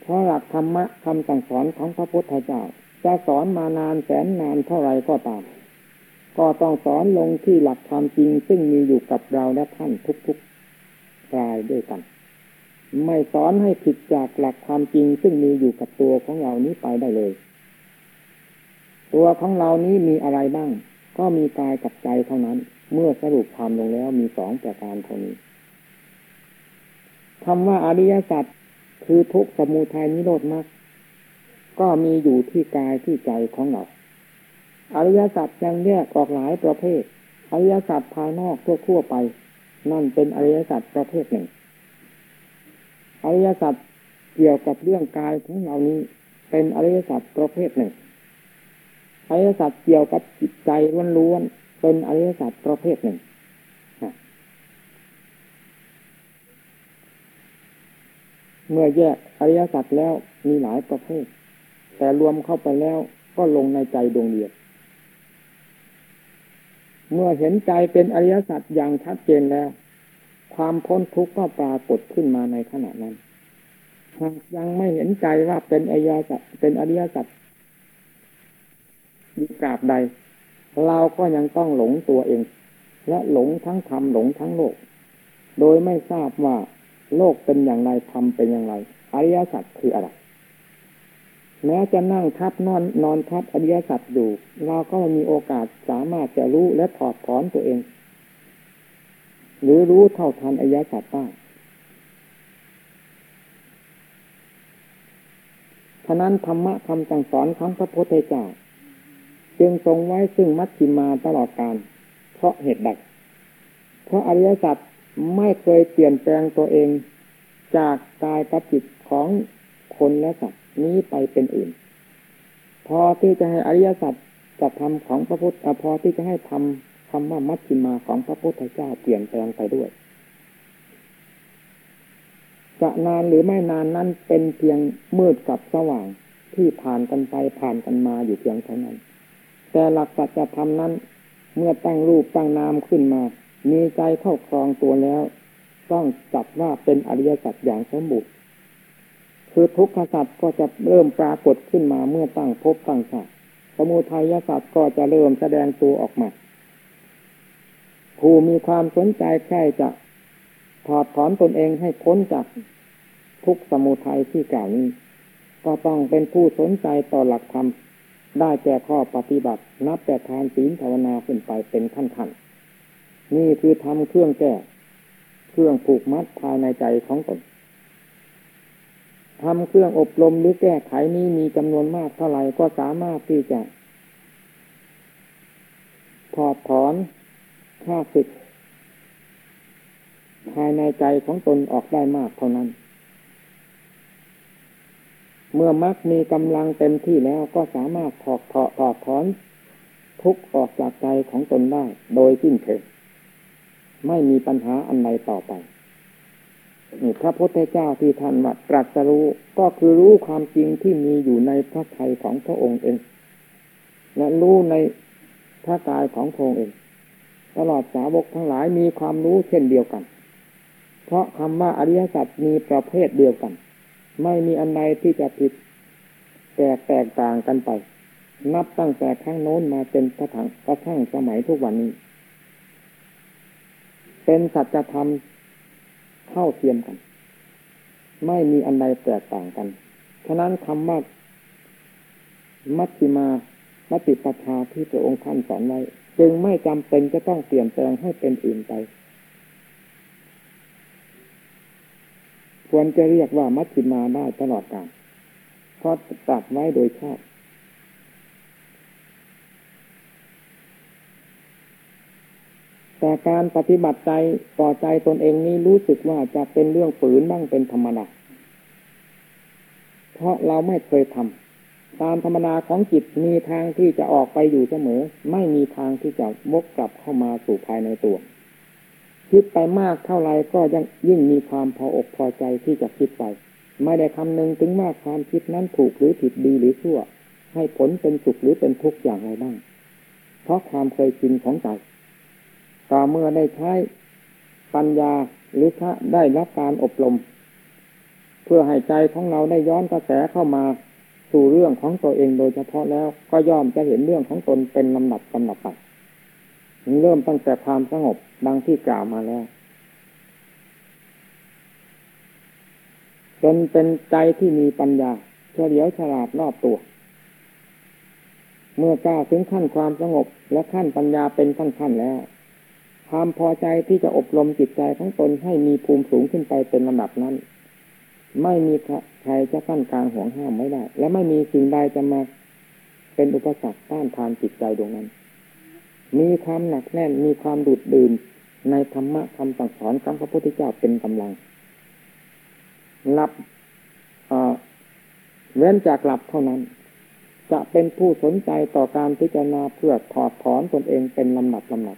เพราะหลักธรรมะคำสั่งสอนของพระพุทธเจ้า จะสอนมานานแสนนานเท่าไรก็ตาม ก็ต้องสอนลงที่หลักความจริง ซึ่งมีอยู่กับเราและท่านทุกๆรายด้วยกัน ไม่สอนให้ผิดจากหลักความจริงซึ่งมีอยู่กับตัวของเรานี้ไปได้เลย ตัวของเรานี้มีอะไรบ้าง ก็มีกายกับใจเท่านั้น เมื่อสรุปความลงแล้วมีสองประการเท่านี้คำว่าอริยสัจคือทุกสมุทัยนิโรธมรรคก็มีอยู่ที่กายที่ใจของเรา อริยสัจยังแยกออกหลายประเภท อริยสัจภายนอกทั่วๆไป นั่นเป็นอริยสัจประเภทหนึ่ง อริยสัจเกี่ยวกับเรื่องกายของเรานี้ เป็นอริยสัจประเภทหนึ่ง อริยสัจเกี่ยวกับจิตใจล้วนๆเป็นอริยสัจประเภทหนึ่งเมื่อแยกอริยสัจแล้วมีหลายประเภท แต่รวมเข้าไปแล้วก็ลงในใจดวงเดียว เมื่อเห็นใจเป็นอริยสัจอย่างชัดเจนแล้ว ความพ้นทุกข์ก็ปรากฏขึ้นมาในขณะนั้นหากยังไม่เห็นใจว่าเป็นอริยสัจเป็นอริยสัจ ดีกราบใด เราก็ยังต้องหลงตัวเอง และหลงทั้งธรรมหลงทั้งโลก โดยไม่ทราบว่าโลกเป็นอย่างไรธรรมเป็นอย่างไร อริยสัจคืออะไร แม้จะนั่งทับนอนนอนทับอริยสัจอยู่ เราก็มีโอกาสสามารถจะรู้และถอดถอนตัวเอง หรือรู้เท่าทันอริยสัจได้ฉะนั้นธรรมะคำสั่งสอนของพระพุทธเจ้า จึงทรงไว้ซึ่งมัชฌิมาตลอดการ เพราะเหตุใดเพราะอริยสัจไม่เคยเปลี่ยนแปลงตัวเอง จากกายกับจิตของคนและสัตว์นี้ไปเป็นอื่น พอที่จะให้อริยสัจจะทำของพระพุทธพอที่จะให้ทำคำว่ามัชฌิมาของพระพุทธเจ้าเปลี่ยนแปลงไปด้วยจะนานหรือไม่นานนั้นเป็นเพียงมืดกับสว่างที่ผ่านกันไปผ่านกันมาอยู่เพียงเท่านั้น แต่หลักสัจธรรมนั้น เมื่อตั้งรูปตั้งนามขึ้นมา มีใจเข้าครองตัวแล้ว ต้องจับว่าเป็นอริยสัจอย่างสมบูรณ์คือทุกขสัจก็จะเริ่มปรากฏขึ้นมาเมื่อตั้งพบตั้งชาติสมุทัยสัจก็จะเริ่มแสดงตัวออกมาผู้มีความสนใจใคร่จะถอดถอนตนเองให้พ้นจากทุกสมุทัยที่กล่าวนี้ ก็ต้องเป็นผู้สนใจต่อหลักธรรม ได้แก่ข้อปฏิบัติ นับแต่ทานศีลภาวนาขึ้นไปเป็นขั้นขั้นนี่คือทำเครื่องแก้ เครื่องผูกมัดภายในใจของตนทำเครื่องอบรมหรือแก้ไขนี้มีจำนวนมากเท่าไหร่ก็สามารถที่จะ ถอดถอนข้าศึกภายในใจของตนออกได้มากเท่านั้น เมื่อมักมีกำลังเต็มที่แล้วก็สามารถถอดถอดถอดถอนทุกออกจากใจของตนได้ โดยสิ้นเชิงไม่มีปัญหาอันใดต่อไปนี่พระพุทธเจ้าที่ท่านว่าตรัสรู้ก็คือรู้ความจริงที่มีอยู่ในพระทัยของพระองค์เอง และรู้ในพระกายของพระองค์เอง ตลอดสาวกทั้งหลายมีความรู้เช่นเดียวกัน เพราะคำว่าอริยสัจมีประเภทเดียวกัน ไม่มีอันใดที่จะผิดแตกแตกต่างกันไป นับตั้งแต่ครั้งโน้นมาเป็นกระถังกระทั่งสมัยทุกวันนี้ เป็นสัจธรรมเท่าเทียมกัน ไม่มีอันใดแตกต่างกัน ฉะนั้นคำว่ามัชฌิมามติปทาที่พระองค์ท่านสอนไว้ จึงไม่จำเป็นจะต้องเปลี่ยนแปลงให้เป็นอื่นไป ควรจะเรียกว่ามัชฌิมาได้ตลอดกาลเพราะตัดไว้โดยชอบแต่การปฏิบัติใจต่อใจตนเองนี้รู้สึกว่าจะเป็นเรื่องฝืนบ้างเป็นธรรมดา เพราะเราไม่เคยทำตามธรรมดาของจิตมีทางที่จะออกไปอยู่เสมอ ไม่มีทางที่จะวกกลับเข้ามาสู่ภายในตัว คิดไปมากเท่าไรก็ยังยิ่งมีความพออกพอใจที่จะคิดไป ไม่ได้คำนึงถึงว่าความคิดนั้นถูกหรือผิดดีหรือชั่ว ให้ผลเป็นสุขหรือเป็นทุกข์อย่างไรบ้าง เพราะความเคยชินของใจต่อเมื่อได้ใช้ปัญญาหรือถ้าได้รับการอบรม เพื่อให้ใจของเราได้ย้อนกระแสเข้ามาสู่เรื่องของตัวเองโดยเฉพาะแล้วก็ย่อมจะเห็นเรื่องของตนเป็นลำดับลำดับไป เริ่มตั้งแต่ความสงบดังที่กล่าวมาแล้วจนเป็นใจที่มีปัญญาเฉลียวฉลาดรอบตัว เมื่อก้าวถึงขั้นความสงบและขั้นปัญญาเป็นขั้นๆแล้ว ความพอใจที่จะอบรมจิตใจของตนให้มีภูมิสูงขึ้นไปเป็นลำดับนั้น ไม่มีใครจะกั้นกลางห่วงห้ามไม่ได้ และไม่มีสิ่งใดจะมาเป็นอุปสรรคต้านทานจิตใจดวงนั้น มีความหนักแน่นมีความดุดดื่นในธรรมะคำสั่งสอนของพระพุทธเจ้าเป็นกำลังหลับเว้นจากหลับเท่านั้น จะเป็นผู้สนใจต่อการพิจารณาเพื่อถอดถอนตนเองเป็นลำดับลำดับ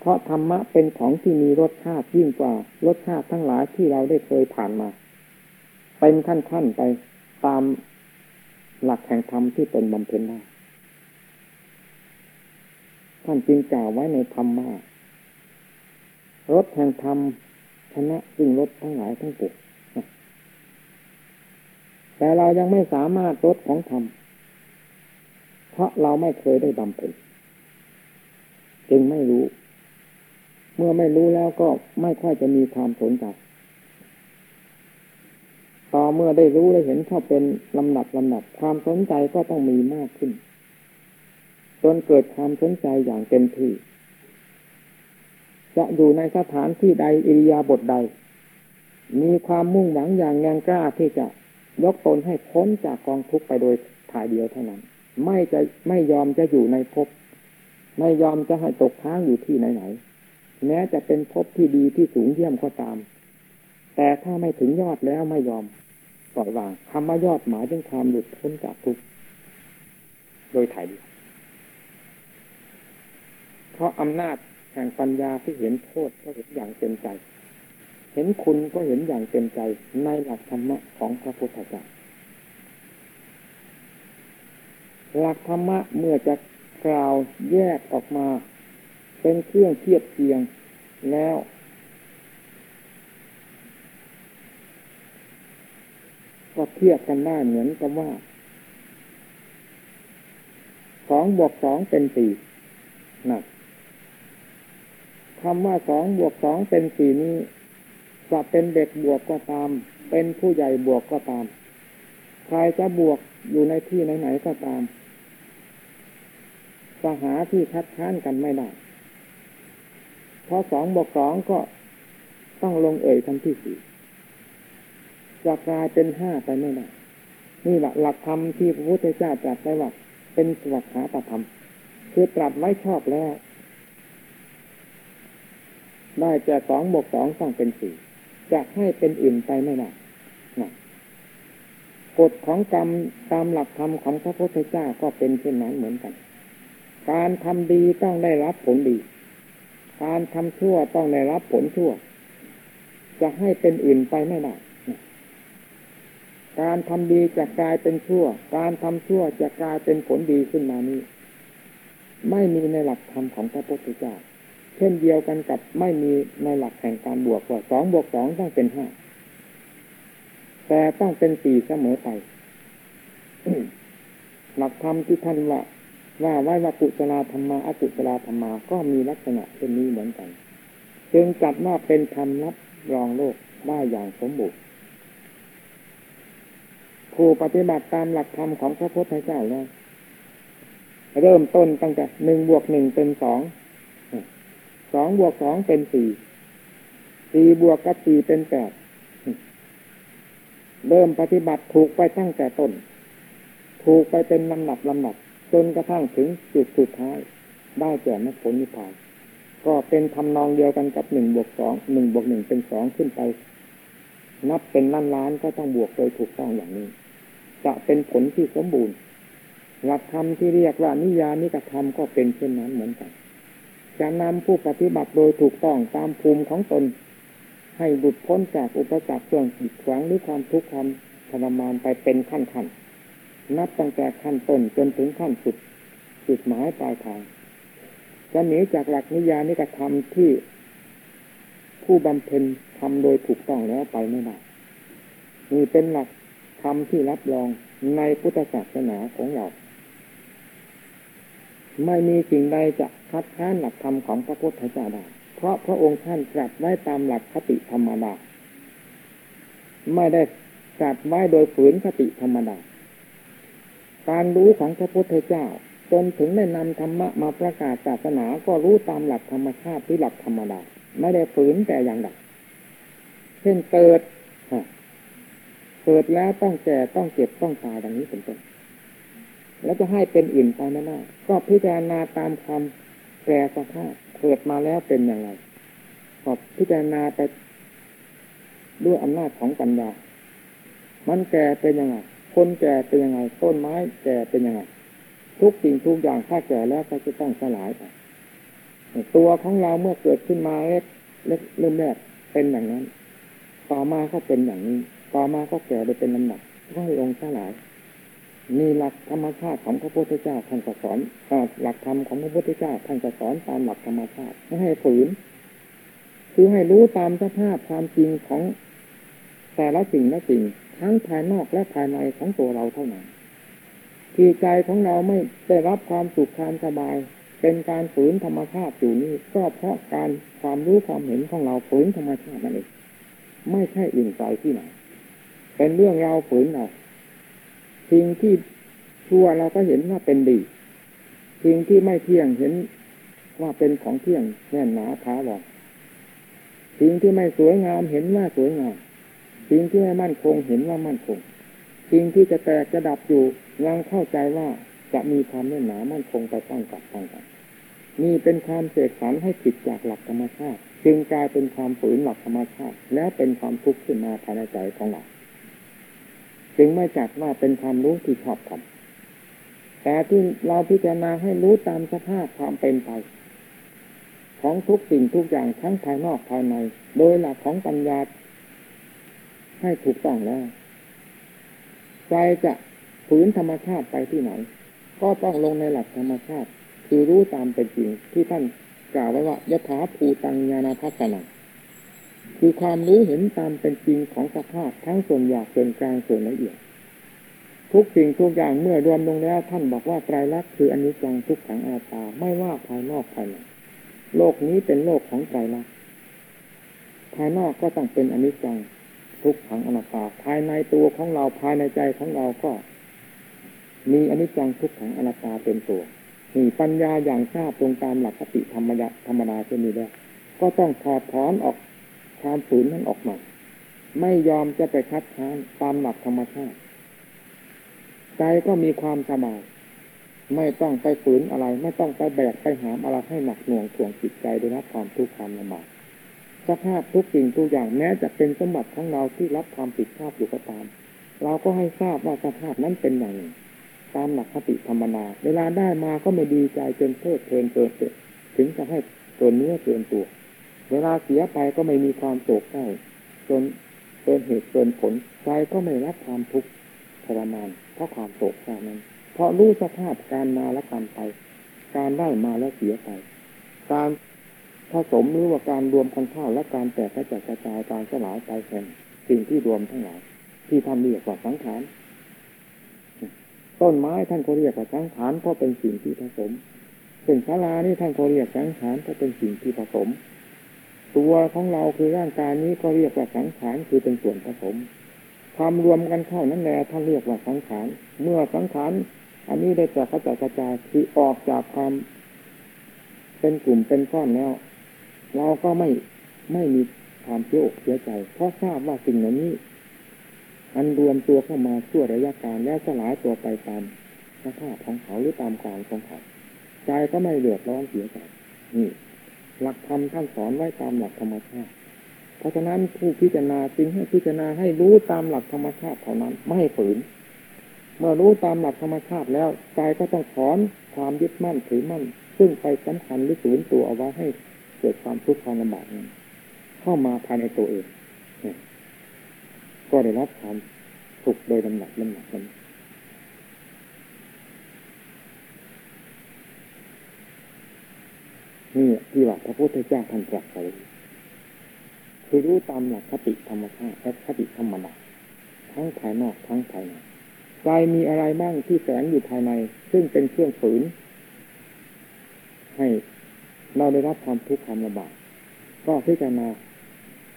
เพราะธรรมะเป็นของที่มีรสชาติยิ่งกว่ารสชาติทั้งหลายที่เราได้เคยผ่านมา เป็นขั้นๆไปตามหลักแห่งธรรมที่ตนบำเพ็ญได้ ท่านจึงกล่าวไว้ในธรรมะรถแห่งธรรมชนะซึ่งรถทั้งหลายทั้งปวงแต่เรายังไม่สามารถรถของธรรม เพราะเราไม่เคยได้บำเพ็ญจึงไม่รู้ เมื่อไม่รู้แล้วก็ไม่ค่อยจะมีความสนใจต่อเมื่อได้รู้ได้เห็นเข้าเป็นลำดับลำดับความสนใจก็ต้องมีมากขึ้น จนเกิดความสนใจอย่างเต็มที่ จะอยู่ในสถานที่ใดอิริยาบถใด มีความมุ่งหวังอย่างแงงกล้าที่จะยกตนให้พ้นจากกองทุกข์ไปโดยถ่ายเดียวเท่านั้น ไม่จะไม่ยอมจะอยู่ในภพไม่ยอมจะให้ตกค้างอยู่ที่ไหนๆแม้จะเป็นภพที่ดีที่สูงเยี่ยมก็ตาม แต่ถ้าไม่ถึงยอดแล้วไม่ยอมปล่อยวางคำว่ายอดหมายถึงความหลุดพ้นจากทุกข์โดยถ่ายเดียว เพราะอำนาจแห่งปัญญาที่เห็นโทษก็เห็นอย่างเต็มใจ เห็นคุณก็เห็นอย่างเต็มใจในหลักธรรมะของพระพุทธเจ้าหลักธรรมะเมื่อจะกล่าวแยกออกมา เป็นเครื่องเทียบเทียงแล้ว ก็เทียบกันได้เหมือนกับว่าสองบวกสองเป็นสี่นะ คำว่าสองบวกสองเป็นสี่นี้จะเป็นเด็กบวกก็ตาม เป็นผู้ใหญ่บวกก็ตาม ใครจะบวกอยู่ในที่ไหนๆก็ตามจะหาที่คัดค้านกันไม่ได้เพราะสองบวกสองก็ต้องลงเอ่ยคำที่สี่จะกลายเป็นห้าไปไม่ได้นี่แหละหลักธรรมที่พระพุทธเจ้าตรัสไว้ว่าเป็นสวัสดิธรรม คือตรัสไว้ชอบแล้ว ได้จะสองบวกสองต้องเป็นสี่จะให้เป็นอื่นไปไม่ได้นะกฎของกรรมตามหลักธรรมของพระพุทธเจ้าก็เป็นเช่นนั้นเหมือนกัน การทำดีต้องได้รับผลดี การทำชั่วต้องได้รับผลชั่ว จะให้เป็นอื่นไปไม่ได้การทำดีจะกลายเป็นชั่ว การทำชั่วจะกลายเป็นผลดีขึ้นมานี้ ไม่มีในหลักธรรมของพระพุทธเจ้า เช่นเดียวกันกับไม่มีในหลักแห่งการบวกว่าสองบวกสองต้องเป็นห้าแต่ต้องเป็นสี่เสมอไปหลักธรรมที่ท่านว่าว่าไว้ว่ากุศลธรรมาอกุศลธรรมาก็มีลักษณะเช่นนี้เหมือนกันจึงจัดว่าเป็นธรรมรับรองโลกได้อย่างสมบูรณ์ผู้ปฏิบัติตามหลักธรรมของพระพุทธเจ้าแล้วเริ่มต้นตั้งแต่หนึ่งบวกหนึ่งเป็นสอง สองบวกสองเป็นสี่สี่บวกกับสี่เป็นแปดเริ่มปฏิบัติถูกไปตั้งแต่ต้น ถูกไปเป็นลำหนับลำหนับจนกระทั่งถึงจุดสุดท้าย ได้แก่มรรคผลนิพพาน ก็เป็นทำนองเดียวกันกับหนึ่งบวกสองหนึ่งบวกหนึ่งเป็นสองขึ้นไป นับเป็นล้านล้านก็ต้องบวกโดยถูกต้องอย่างนี้ จะเป็นผลที่สมบูรณ์หลักธรรมที่เรียกว่านิยานิกธรรมก็เป็นเช่นนั้นเหมือนกัน จะนำผู้ปฏิบัติโดยถูกต้องตามภูมิของตน ให้หลุดพ้นจากอุปสรรคเครื่องขีดขวางหรือความทุกข์ความทรมานไปเป็นขั้นขั้นนับตั้งแต่ขั้นต้นจนถึงขั้นสุดจุดหมายปลายทางจะหนีจากหลักนิยานิกธรรมที่ผู้บำเพ็ญทำโดยถูกต้องแล้วไปไม่ได้นี่เป็นหลักธรรมที่รับรองในพุทธศาสนาของเรา ไม่มีสิ่งใดจะคัดค้านหลักธรรมของพระพุทธเจ้าได้เพราะพระองค์ท่านตรัสไว้ตามหลักคติธรรมดา ไม่ได้ตรัสไว้โดยฝืนคติธรรมดา การรู้ของพระพุทธเจ้าจนถึงได้นำธรรมะมาประกาศศาสนาก็รู้ตามหลักธรรมชาติที่หลักธรรมดา ไม่ได้ฝืนแต่อย่างใดเช่นเกิดเกิดแล้วต้องแก่ต้องเจ็บต้องตายดังนี้เป็นต้น แล้วจะให้เป็นอื่นไปไม่ได้ก็พิจารณาตามความแปรสภาพเกิดมาแล้วเป็นอย่างไรก็พิจารณาไปด้วยอำนาจของปัญญา มันแก่เป็นยังไง คนแก่เป็นยังไง ต้นไม้แก่เป็นยังไง ทุกสิ่งทุกอย่างถ้าแก่แล้วก็จะต้องสลายไปตัวของเราเมื่อเกิดขึ้นมาเล็กเล็กเริ่มแรกเป็นอย่างนั้น ต่อมาก็เป็นอย่างนี้ ต่อมาก็แก่ไปเป็นลำดับก็ให้องค์สลาย มีหลักธรรมชาติของพระพุทธเจ้าท่านสอนหลักธรรมของพระพุทธเจ้าท่านสอนตามหลักธรรมชาติไม่ให้ฝืน คือให้รู้ตามสภาพความจริงของแต่ละสิ่งละสิ่งทั้งภายนอกและภายในของตัวเราเท่านั้นที่ใจของเราไม่ได้รับความสุขความสบาย เป็นการฝืนธรรมชาติอยู่นี่ก็เพราะการความรู้ความเห็นของเราฝืนธรรมชาตินั่นเองไม่ใช่อื่นไกลที่ไหนเป็นเรื่องเราฝืนเรา สิ่งที่ชั่วเราก็เห็นว่าเป็นดี สิ่งที่ไม่เที่ยงเห็นว่าเป็นของเที่ยงแน่นหนาท้าหลอกสิ่งที่ไม่สวยงามเห็นว่าสวยงาม สิ่งที่ไม่มั่นคงเห็นว่ามั่นคง สิ่งที่จะแตกจะดับอยู่ยังเข้าใจว่าจะมีความแน่นหนามั่นคงไปตั้งกับตั้งกันนี่เป็นความเสกสรรให้ผิดจากหลักธรรมชาติ จึงกลายเป็นความฝืนหลักธรรมชาติ แล้วเป็นความทุกข์ขึ้นมาภายในใจของเรา จึงไม่จัดว่าเป็นความรู้ที่ชอบทำแต่ที่เราพิจารณาให้รู้ตามสภาพความเป็นไปของทุกสิ่งทุกอย่างทั้งภายนอกภายใน โดยหลักของปัญญาให้ถูกต้องแล้วใจจะฝืนธรรมชาติไปที่ไหน ก็ต้องลงในหลักธรรมชาติ คือรู้ตามเป็นจริงที่ท่านกล่าวไว้ว่ายถาภูตังญาณทัศนา คือความรู้เห็นตามเป็นจริงของสภาพทั้งส่วนหยาบส่วนกลางส่วนละเอียด ทุกสิ่งทุกอย่างเมื่อรวมลงแล้วท่านบอกว่าไตรลักษณ์คืออนิจจังทุกขังอนัตตาไม่ว่าภายนอกภายในโลกนี้เป็นโลกของไตรลักษณ์ภายนอกก็ต้องเป็นอนิจจังทุกขังอนัตตาภายในตัวของเราภายในใจของเราก็ มีอนิจจังทุกขังอนัตตาเป็นตัวนี่ปัญญาอย่างทราบตรงตามหลักสติธรรมดาธรรมดาเช่นนี้แล้วก็ต้องถอดถอนออก ความฝืนนั้นออกมา ไม่ยอมจะไปคัดค้านตามหลักธรรมชาติใจก็มีความสบายไม่ต้องไปฝืนอะไร ไม่ต้องไปแบกไปหามอะไรให้หนักหน่วงถ่วงจิตใจด้วยนะความทุกข์ความลำบากสภาพทุกสิ่งทุกอย่างแม้จะเป็นสมบัติของเราที่รับความผิดพลาดอยู่ก็ตาม เราก็ให้ทราบว่าสภาพนั้นเป็นอย่างไรตามหลักคติธรรมนา เวลาได้มาก็ไม่ดีใจจนเพลิดเพลินเกินถึงจะให้เกินเนื้อเกินตัว เวลาเสียไปก็ไม่มีความโศกเศร้าจนเกินเหตุเกินผลใจก็ไม่รับความทุกข์ทรมานเพราะความโศกเศร้านั้น เพราะรู้สภาพการมาและการไป การได้มาและเสียไป การผสมหรือว่าการรวมกันเข้าและการแตกกระจายกระจายการสลายไปแทนสิ่งที่รวมทั้งหลายที่ทำเรียกว่าสังขารต้นไม้ท่านก็เรียกว่าสังขารเพราะเป็นสิ่งที่ผสมเป็นศาลานี่ท่านก็เรียกสังขารเพราะเป็นสิ่งที่ผสม ตัวของเราคือร่างกายนี้ก็เรียกว่าสังขารคือเป็นส่วนผสมความรวมกันเข้านั้นแหละท่านเรียกว่าสังขาร เมื่อสังขารอันนี้ได้จากกระจายกระจายคือออกจากความ เป็นกลุ่มเป็นก้อนแล้ว เราก็ไม่ไม่มีความเสียอกเสียใจ เพราะทราบว่าสิ่งเหล่านี้ อันรวมตัวเข้ามาชั่วระยะการแล้วสลายตัวไปตามสภาพของเขาหรือตามการของเขาใจก็ไม่เดือดร้อนเสียใจนี่ หลักธรรมท่านสอนไว้ตามหลักธรรมชาติ เพราะฉะนั้นผู้พิจารณาจึงให้พิจารณาให้รู้ตามหลักธรรมชาติเท่านั้นไม่ฝืน เมื่อรู้ตามหลักธรรมชาติแล้วใจก็ต้องถอนความยึดมั่นถือมั่น ซึ่งไปสำคัญหรือฝืนตัวเอาไว้ให้เกิดความทุกข์ความลำบากนั้นเข้ามาภายในตัวเองก็ได้รับความสุขโดยลำดับลำดับนั้น นี่ที่ว่าพระพุทธเจ้าท่านตรัสไว้คือรู้ตามหลักคติธรรมชาติและคติธรรมดาทั้งภายนอกทั้งภายในใจมีอะไรบ้างที่แฝงอยู่ภายใน ซึ่งเป็นเครื่องฝืน ให้เราได้รับความทุกข์ความลำบากก็พิจารณา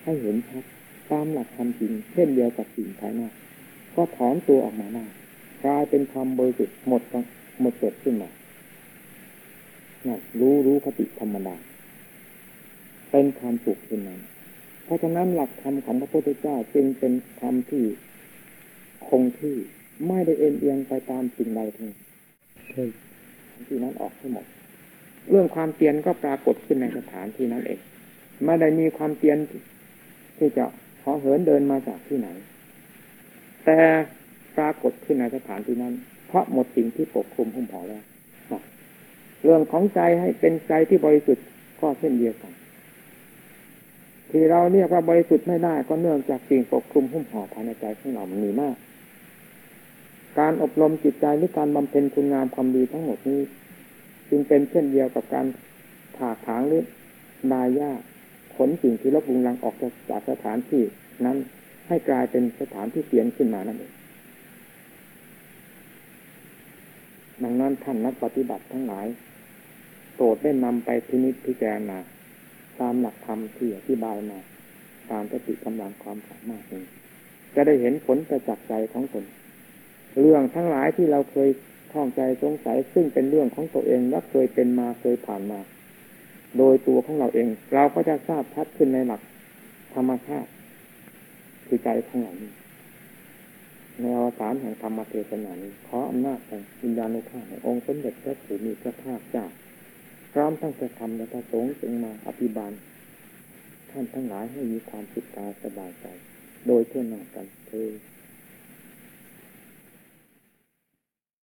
ให้เห็นชัดตามหลักความจริง เช่นเดียวกับสิ่งภายนอกก็ถอนตัวออกมาได้กลายเป็นความบริสุทธิ์หมดหมดเกิดขึ้นมา รู้รู้คติธรรมดา เป็นความสุขขึ้นนั้น เพราะฉะนั้นหลักธรรมของพระพุทธเจ้าจึงเป็นธรรมที่คงที่ไม่ได้เอ็นเอียงไปตามสิ่งใดทั้งที่นั้นออกทั้งหมด เรื่องความเตียนก็ปรากฏขึ้นในสถานที่นั้นเองไม่ได้มีความเตียนที่จะขอเหินเดินมาจากที่ไหน แต่ปรากฏขึ้นในสถานที่นั้น เพราะหมดสิ่งที่ปกคลุมหุ้มห่อแล้ว เรื่องของใจให้เป็นใจที่บริสุทธิ์ก็เช่นเดียวกัน ที่เราเรียกว่าบริสุทธิ์ไม่ได้ก็เนื่องจากสิ่งปกคลุมหุ้มห่อภายในใจของเรามันมีมาก การอบรมจิตใจหรือการบำเพ็ญคุณงามความดีทั้งหมดนี้ จึงเป็นเช่นเดียวกับการถากถางหรือดายหญ้าขนสิ่งที่ลบลุงลังออกจากสถานที่นั้นให้กลายเป็นสถานที่เสียงขึ้นมานั่นเองดังนั้นท่านนักปฏิบัติทั้งหลาย โปรดได้นำไปพินิจพิจารณาตามหลักธรรมที่อธิบายมาตามสติกำลังความสามารถนี้จะได้เห็นผลประจักษ์ใจของตนเรื่องทั้งหลายที่เราเคยท่องใจสงสัยซึ่งเป็นเรื่องของตัวเองและเคยเป็นมาเคยผ่านมา โดยตัวของเราเอง เราก็จะทราบชัดขึ้นในหลักธรรมชาติคือใจของเรานี้ในอวสานแห่งธรรมเทศนานี้ขออำนาจแห่งวิญญาณุภาพแห่งองค์สมเด็จพระผู้มีพระภาคเจ้า พร้อมทั้งจะทำและพระสงฆ์จึงมาอภิบาล ท่านทั้งหลายให้มีความสุขกายสบายใจ โดยเท่านั้นกันเธอ